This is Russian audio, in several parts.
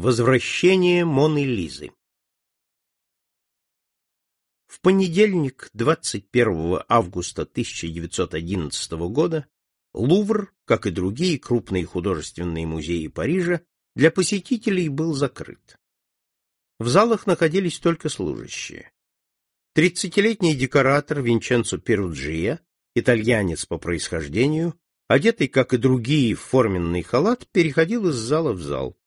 Возвращение Моны Лизы В понедельник, 21 августа 1911 года, Лувр, как и другие крупные художественные музеи Парижа, для посетителей был закрыт. В залах находились только служащие. Тридцатилетний декоратор Винченцо Перуджия, итальянец по происхождению, одетый, как и другие, в форменный халат, переходил из зала в зал.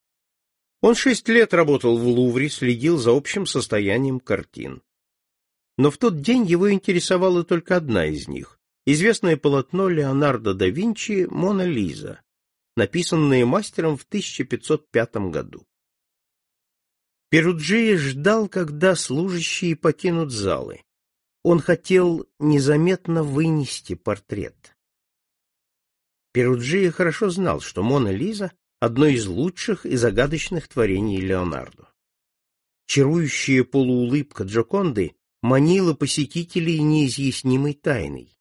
Он шесть лет работал в Лувре, следил за общим состоянием картин. Но в тот день его интересовала только одна из них — известное полотно Леонардо да Винчи «Мона Лиза», написанное мастером в 1505 году. Перуджия ждал, когда служащие покинут залы. Он хотел незаметно вынести портрет. Перуджия хорошо знал, что Мона Лиза одно из лучших и загадочных творений Леонардо. Чарующая полуулыбка Джоконды манила посетителей неизъяснимой тайной.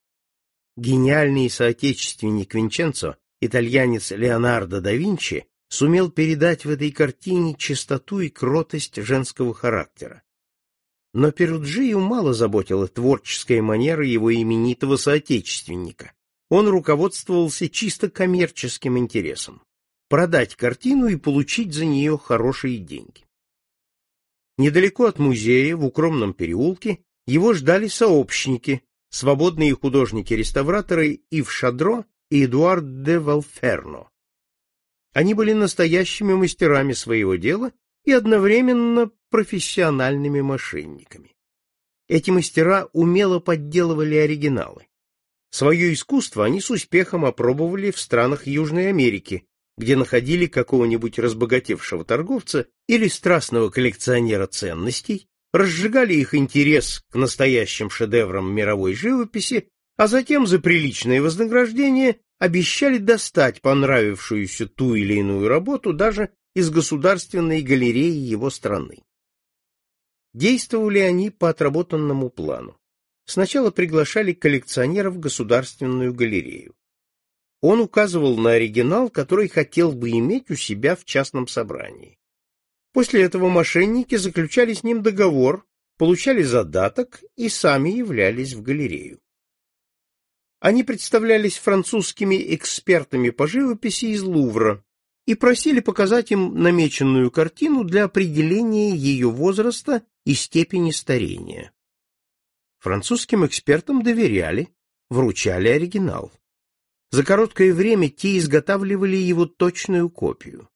Гениальный соотечественник Винченцо, итальянец Леонардо да Винчи, сумел передать в этой картине чистоту и кротость женского характера. Но Перуджию мало заботила творческая манера его именитого соотечественника. Он руководствовался чисто коммерческим интересом продать картину и получить за нее хорошие деньги. Недалеко от музея, в укромном переулке, его ждали сообщники, свободные художники-реставраторы Ив Шадро и Эдуард де Валферно. Они были настоящими мастерами своего дела и одновременно профессиональными мошенниками. Эти мастера умело подделывали оригиналы. Свое искусство они с успехом опробовали в странах Южной Америки, где находили какого-нибудь разбогатевшего торговца или страстного коллекционера ценностей, разжигали их интерес к настоящим шедеврам мировой живописи, а затем за приличное вознаграждение обещали достать понравившуюся ту или иную работу даже из государственной галереи его страны. Действовали они по отработанному плану. Сначала приглашали коллекционеров в государственную галерею он указывал на оригинал, который хотел бы иметь у себя в частном собрании. После этого мошенники заключали с ним договор, получали задаток и сами являлись в галерею. Они представлялись французскими экспертами по живописи из Лувра и просили показать им намеченную картину для определения ее возраста и степени старения. Французским экспертам доверяли, вручали оригинал. За короткое время те изготавливали его точную копию.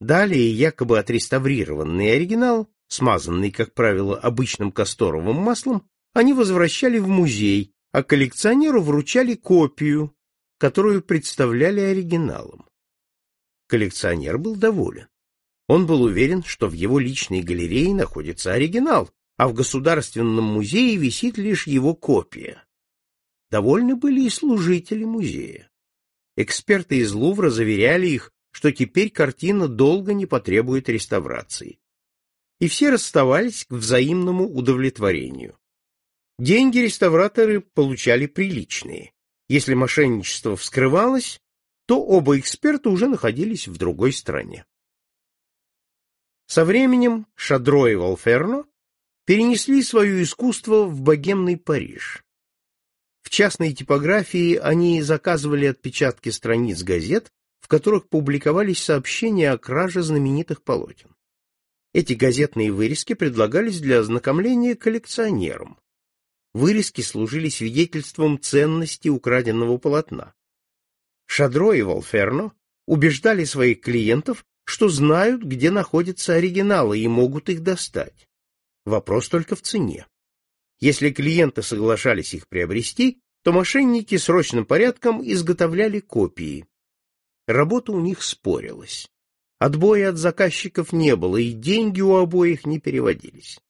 Далее якобы отреставрированный оригинал, смазанный, как правило, обычным касторовым маслом, они возвращали в музей, а коллекционеру вручали копию, которую представляли оригиналом. Коллекционер был доволен. Он был уверен, что в его личной галерее находится оригинал, а в Государственном музее висит лишь его копия. Довольны были и служители музея. Эксперты из Лувра заверяли их, что теперь картина долго не потребует реставрации. И все расставались к взаимному удовлетворению. Деньги реставраторы получали приличные. Если мошенничество вскрывалось, то оба эксперта уже находились в другой стране. Со временем Шадро и Волферно перенесли свое искусство в богемный Париж. В частной типографии они заказывали отпечатки страниц газет, в которых публиковались сообщения о краже знаменитых полотен. Эти газетные вырезки предлагались для ознакомления коллекционерам. Вырезки служили свидетельством ценности украденного полотна. Шадро и Волферно убеждали своих клиентов, что знают, где находятся оригиналы и могут их достать. Вопрос только в цене. Если клиенты соглашались их приобрести, то мошенники срочным порядком изготовляли копии. Работа у них спорилась. Отбоя от заказчиков не было, и деньги у обоих не переводились.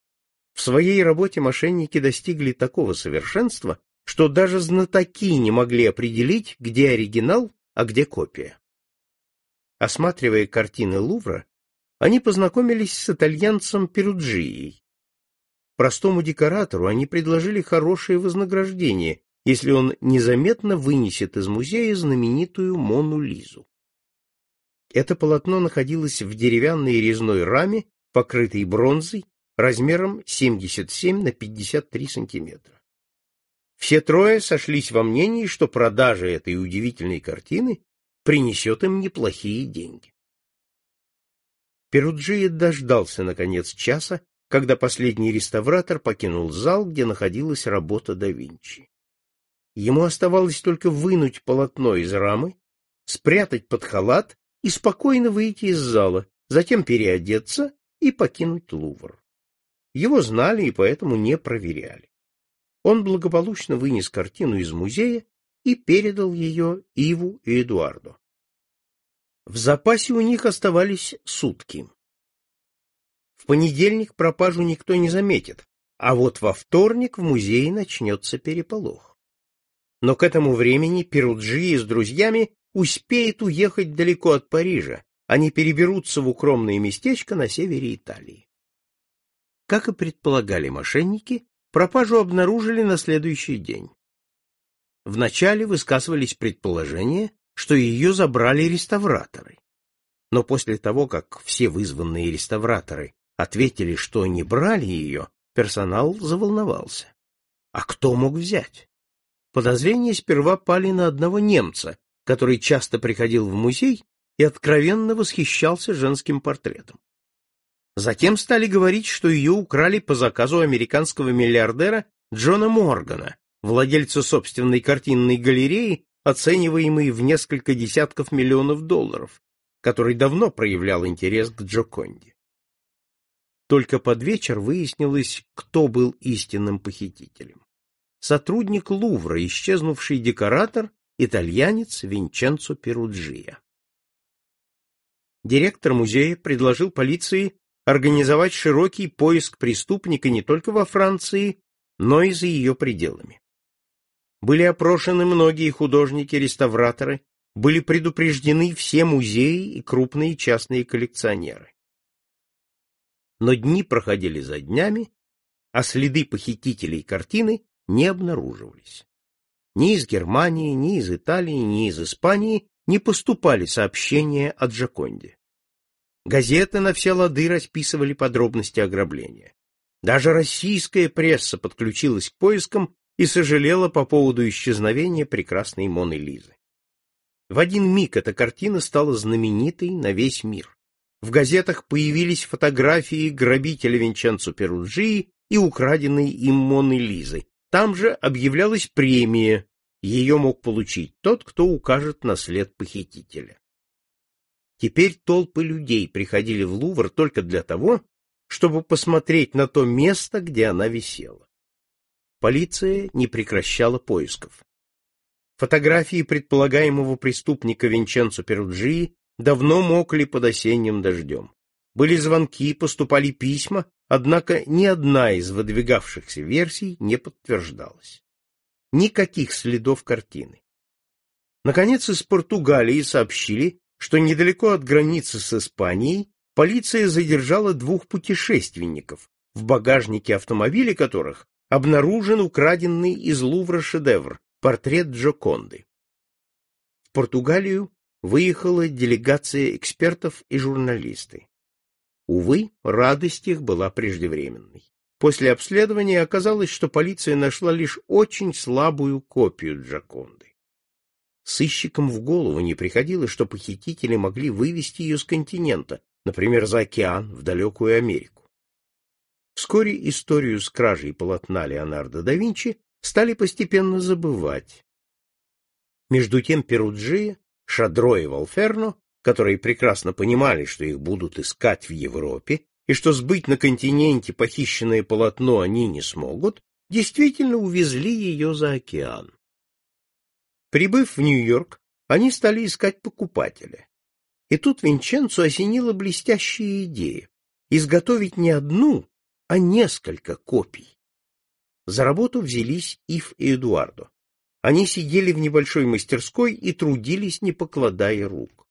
В своей работе мошенники достигли такого совершенства, что даже знатоки не могли определить, где оригинал, а где копия. Осматривая картины Лувра, они познакомились с итальянцем Перуджией, Простому декоратору они предложили хорошее вознаграждение, если он незаметно вынесет из музея знаменитую Мону Лизу. Это полотно находилось в деревянной резной раме, покрытой бронзой, размером 77 на 53 сантиметра. Все трое сошлись во мнении, что продажа этой удивительной картины принесет им неплохие деньги. Перуджия дождался, наконец, часа, когда последний реставратор покинул зал, где находилась работа да Винчи. Ему оставалось только вынуть полотно из рамы, спрятать под халат и спокойно выйти из зала, затем переодеться и покинуть Лувр. Его знали и поэтому не проверяли. Он благополучно вынес картину из музея и передал ее Иву и Эдуарду. В запасе у них оставались сутки. Понедельник пропажу никто не заметит, а вот во вторник в музее начнется переполох. Но к этому времени Перуджи с друзьями успеет уехать далеко от Парижа, они переберутся в укромное местечко на севере Италии. Как и предполагали мошенники, пропажу обнаружили на следующий день. Вначале высказывались предположения, что ее забрали реставраторы. Но после того, как все вызванные реставраторы ответили, что не брали ее, персонал заволновался. А кто мог взять? Подозрения сперва пали на одного немца, который часто приходил в музей и откровенно восхищался женским портретом. Затем стали говорить, что ее украли по заказу американского миллиардера Джона Моргана, владельца собственной картинной галереи, оцениваемой в несколько десятков миллионов долларов, который давно проявлял интерес к Джоконде. Только под вечер выяснилось, кто был истинным похитителем. Сотрудник Лувра, исчезнувший декоратор, итальянец Винченцо Перуджия. Директор музея предложил полиции организовать широкий поиск преступника не только во Франции, но и за ее пределами. Были опрошены многие художники-реставраторы, были предупреждены все музеи и крупные частные коллекционеры. Но дни проходили за днями, а следы похитителей картины не обнаруживались. Ни из Германии, ни из Италии, ни из Испании не поступали сообщения о Джаконде. Газеты на все лады расписывали подробности ограбления. Даже российская пресса подключилась к поискам и сожалела по поводу исчезновения прекрасной Моны Лизы. В один миг эта картина стала знаменитой на весь мир. В газетах появились фотографии грабителя Винченцо Перуджии и украденной им Моны Лизы. Там же объявлялась премия, ее мог получить тот, кто укажет на след похитителя. Теперь толпы людей приходили в Лувр только для того, чтобы посмотреть на то место, где она висела. Полиция не прекращала поисков. Фотографии предполагаемого преступника Винченцо Перуджии давно мокли под осенним дождем. Были звонки, поступали письма, однако ни одна из выдвигавшихся версий не подтверждалась. Никаких следов картины. Наконец, из Португалии сообщили, что недалеко от границы с Испанией полиция задержала двух путешественников, в багажнике автомобиля которых обнаружен украденный из Лувра шедевр — портрет Джоконды. В Португалию выехала делегация экспертов и журналисты. Увы, радость их была преждевременной. После обследования оказалось, что полиция нашла лишь очень слабую копию Джоконды. Сыщикам в голову не приходило, что похитители могли вывести ее с континента, например, за океан, в далекую Америку. Вскоре историю с кражей полотна Леонардо да Винчи стали постепенно забывать. Между тем Перуджи, Шадро и Волферно, которые прекрасно понимали, что их будут искать в Европе, и что сбыть на континенте похищенное полотно они не смогут, действительно увезли ее за океан. Прибыв в Нью-Йорк, они стали искать покупателя. И тут Винченцо осенила блестящая идея — изготовить не одну, а несколько копий. За работу взялись Ив и Эдуардо. Они сидели в небольшой мастерской и трудились, не покладая рук.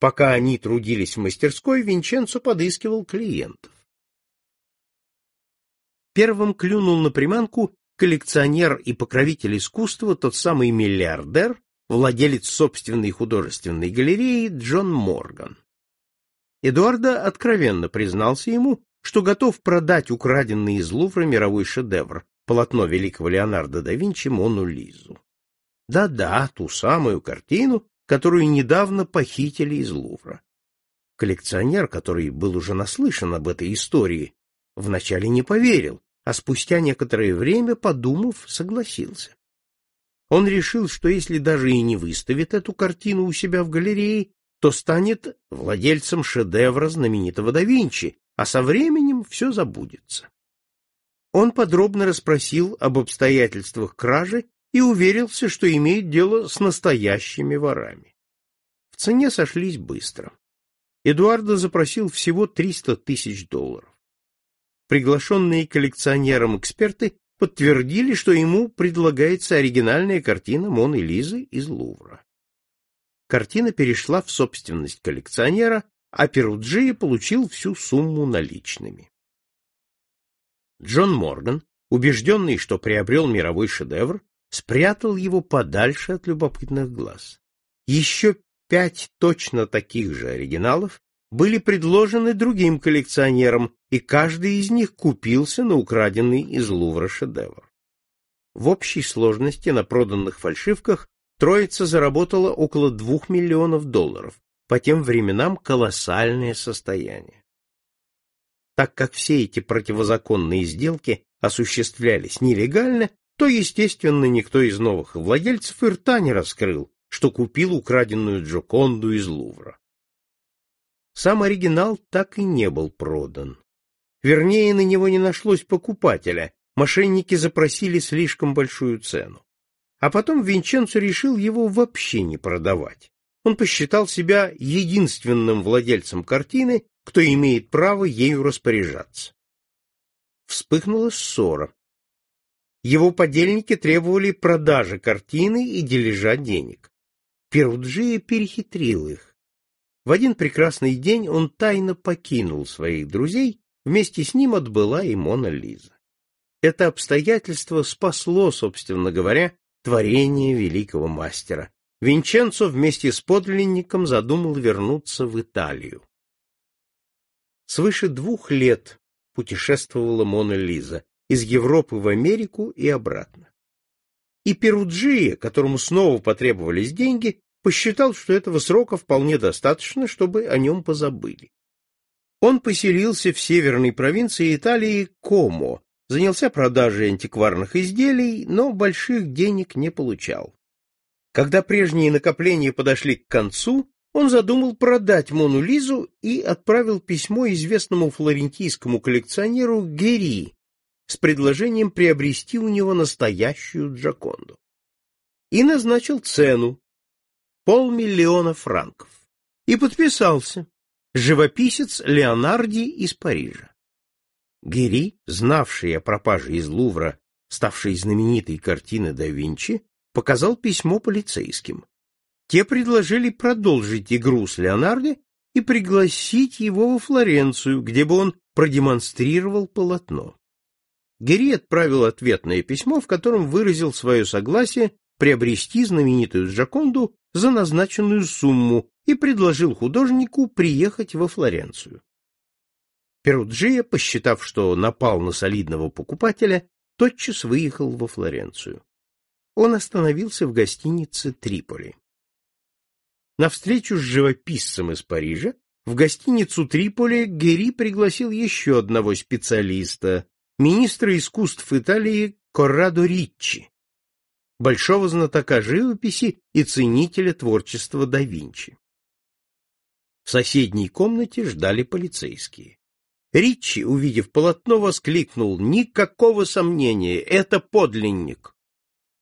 Пока они трудились в мастерской, Винченцо подыскивал клиентов. Первым клюнул на приманку коллекционер и покровитель искусства, тот самый миллиардер, владелец собственной художественной галереи Джон Морган. Эдуарда откровенно признался ему, что готов продать украденный из Лувра мировой шедевр, полотно великого Леонардо да Винчи «Мону Лизу». Да-да, ту самую картину, которую недавно похитили из Лувра. Коллекционер, который был уже наслышан об этой истории, вначале не поверил, а спустя некоторое время, подумав, согласился. Он решил, что если даже и не выставит эту картину у себя в галерее, то станет владельцем шедевра знаменитого да Винчи, а со временем все забудется. Он подробно расспросил об обстоятельствах кражи и уверился, что имеет дело с настоящими ворами. В цене сошлись быстро. Эдуардо запросил всего 300 тысяч долларов. Приглашенные коллекционером эксперты подтвердили, что ему предлагается оригинальная картина Моны Лизы из Лувра. Картина перешла в собственность коллекционера, а Перуджи получил всю сумму наличными. Джон Морган, убежденный, что приобрел мировой шедевр, спрятал его подальше от любопытных глаз. Еще пять точно таких же оригиналов были предложены другим коллекционерам, и каждый из них купился на украденный из Лувра шедевр. В общей сложности на проданных фальшивках троица заработала около двух миллионов долларов, по тем временам колоссальное состояние. Так как все эти противозаконные сделки осуществлялись нелегально, то, естественно, никто из новых владельцев и рта не раскрыл, что купил украденную Джоконду из Лувра. Сам оригинал так и не был продан. Вернее, на него не нашлось покупателя, мошенники запросили слишком большую цену. А потом Винченцо решил его вообще не продавать. Он посчитал себя единственным владельцем картины, кто имеет право ею распоряжаться. Вспыхнула ссора. Его подельники требовали продажи картины и дележа денег. Перуджия перехитрил их. В один прекрасный день он тайно покинул своих друзей, вместе с ним отбыла и Мона Лиза. Это обстоятельство спасло, собственно говоря, творение великого мастера. Винченцо вместе с подлинником задумал вернуться в Италию. Свыше двух лет путешествовала Мона Лиза из Европы в Америку и обратно. И Перуджия, которому снова потребовались деньги, посчитал, что этого срока вполне достаточно, чтобы о нем позабыли. Он поселился в северной провинции Италии Комо, занялся продажей антикварных изделий, но больших денег не получал. Когда прежние накопления подошли к концу, он задумал продать Мону Лизу и отправил письмо известному флорентийскому коллекционеру Гери с предложением приобрести у него настоящую Джаконду. И назначил цену полмиллиона франков. И подписался живописец Леонарди из Парижа. Гери, знавший о пропаже из Лувра, ставшей знаменитой картины да Винчи, показал письмо полицейским. Те предложили продолжить игру с Леонардо и пригласить его во Флоренцию, где бы он продемонстрировал полотно. Гери отправил ответное письмо, в котором выразил свое согласие приобрести знаменитую Джаконду за назначенную сумму и предложил художнику приехать во Флоренцию. Перуджия, посчитав, что напал на солидного покупателя, тотчас выехал во Флоренцию. Он остановился в гостинице Триполи. На встречу с живописцем из Парижа в гостиницу Триполи Гери пригласил еще одного специалиста, министра искусств Италии Коррадо Риччи, большого знатока живописи и ценителя творчества да Винчи. В соседней комнате ждали полицейские. Риччи, увидев полотно, воскликнул «Никакого сомнения, это подлинник!»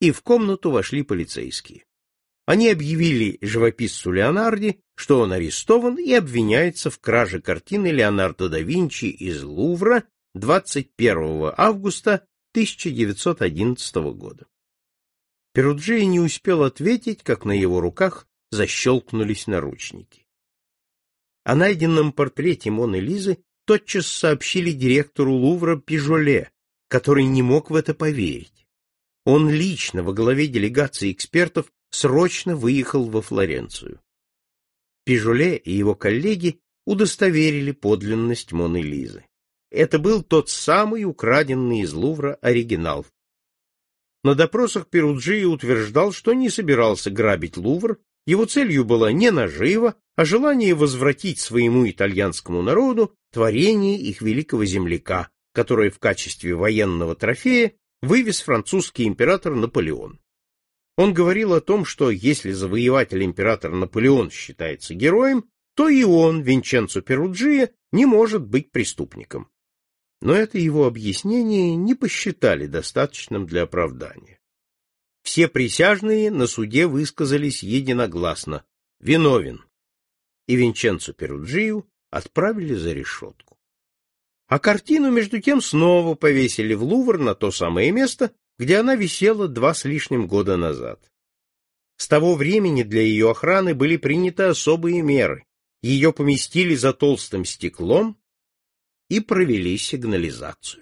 И в комнату вошли полицейские. Они объявили живописцу Леонарди, что он арестован и обвиняется в краже картины Леонардо да Винчи из Лувра 21 августа 1911 года. Перуджия не успел ответить, как на его руках защелкнулись наручники. О найденном портрете Моны Лизы тотчас сообщили директору Лувра Пижоле, который не мог в это поверить. Он лично во главе делегации экспертов срочно выехал во Флоренцию. Пижоле и его коллеги удостоверили подлинность Моны Лизы. Это был тот самый украденный из Лувра оригинал. На допросах Перуджи утверждал, что не собирался грабить Лувр, его целью была не нажива, а желание возвратить своему итальянскому народу творение их великого земляка, которое в качестве военного трофея вывез французский император Наполеон. Он говорил о том, что если завоеватель-император Наполеон считается героем, то и он, Винченцо Перуджия, не может быть преступником но это его объяснение не посчитали достаточным для оправдания. Все присяжные на суде высказались единогласно «виновен», и Винченцо Перуджию отправили за решетку. А картину, между тем, снова повесили в Лувр на то самое место, где она висела два с лишним года назад. С того времени для ее охраны были приняты особые меры. Ее поместили за толстым стеклом, и провели сигнализацию.